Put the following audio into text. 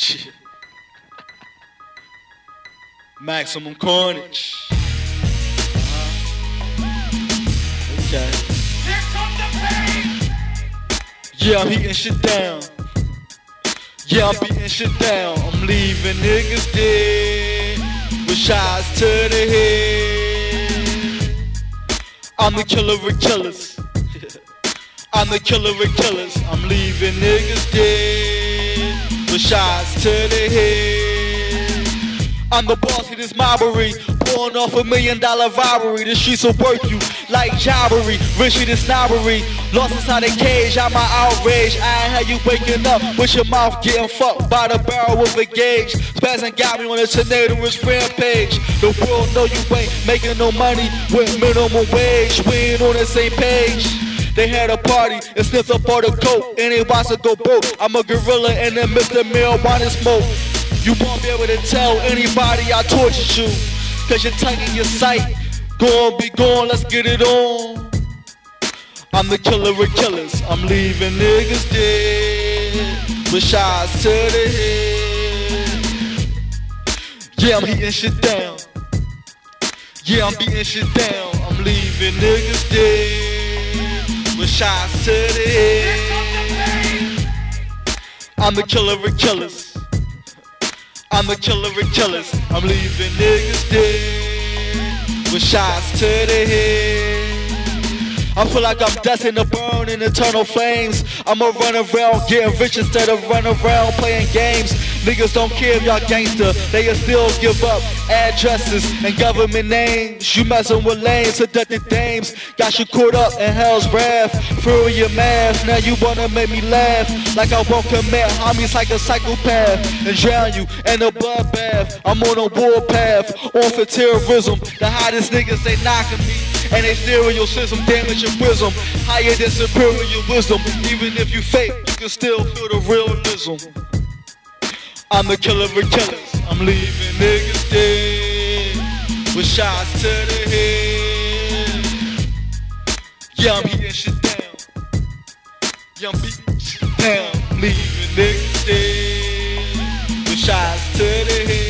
Shit. Maximum carnage. Okay. Yeah, I'm heating shit down. Yeah, I'm beating shit down. I'm leaving niggas dead with shots to the head. I'm the killer of killers. I'm the killer of killers. I'm leaving niggas dead with shots to the head. I'm the boss of this mobbery, pulling off a million dollar robbery. The streets will work you like jobbery, richer than snobbery. Lost inside a cage, I'm my outrage. I ain't had you waking up with your mouth getting fucked by the barrel of a gauge. Spazzing got me on a tornadoous rampage. The world know you ain't making no money with minimum wage. We ain't on the same page. They had a party and sniffed up all the coke, and they watched go broke. I'm a gorilla in the midst of marijuana smoke. You won't be able to tell anybody I tortured you, cause your tongue and your sight. Go on, be gone, let's get it on. I'm the killer of killers, I'm leaving niggas dead with shots to the head. Yeah, I'm heating shit down. Yeah, I'm beating shit down. I'm leaving niggas dead with shots to the head. I'm the killer of killers. I'm the killer of killers. I'm leaving niggas dead with shots to the head. I feel like I'm destined to burn in eternal flames. I'ma run around getting rich instead of run around playing games. Niggas don't care if y'all gangster, they'll still give up addresses and government names. You messing with lanes, seductive dames. Got you caught up in hell's wrath. Through your math, now you wanna make me laugh. Like I won't commit homies like a psychopath and drown you in a bloodbath. I'm on a warpath, on for terrorism. The hottest niggas they knocking me. And they stereo system damage your wisdom Higher than superior wisdom Even if you fake, you can still feel the realism I'm the killer of killers. I'm leaving niggas dead With shots to the head. Yeah, I'm heating shit down. Yeah, I'm beating shit down. I'm leaving niggas dead With shots to the head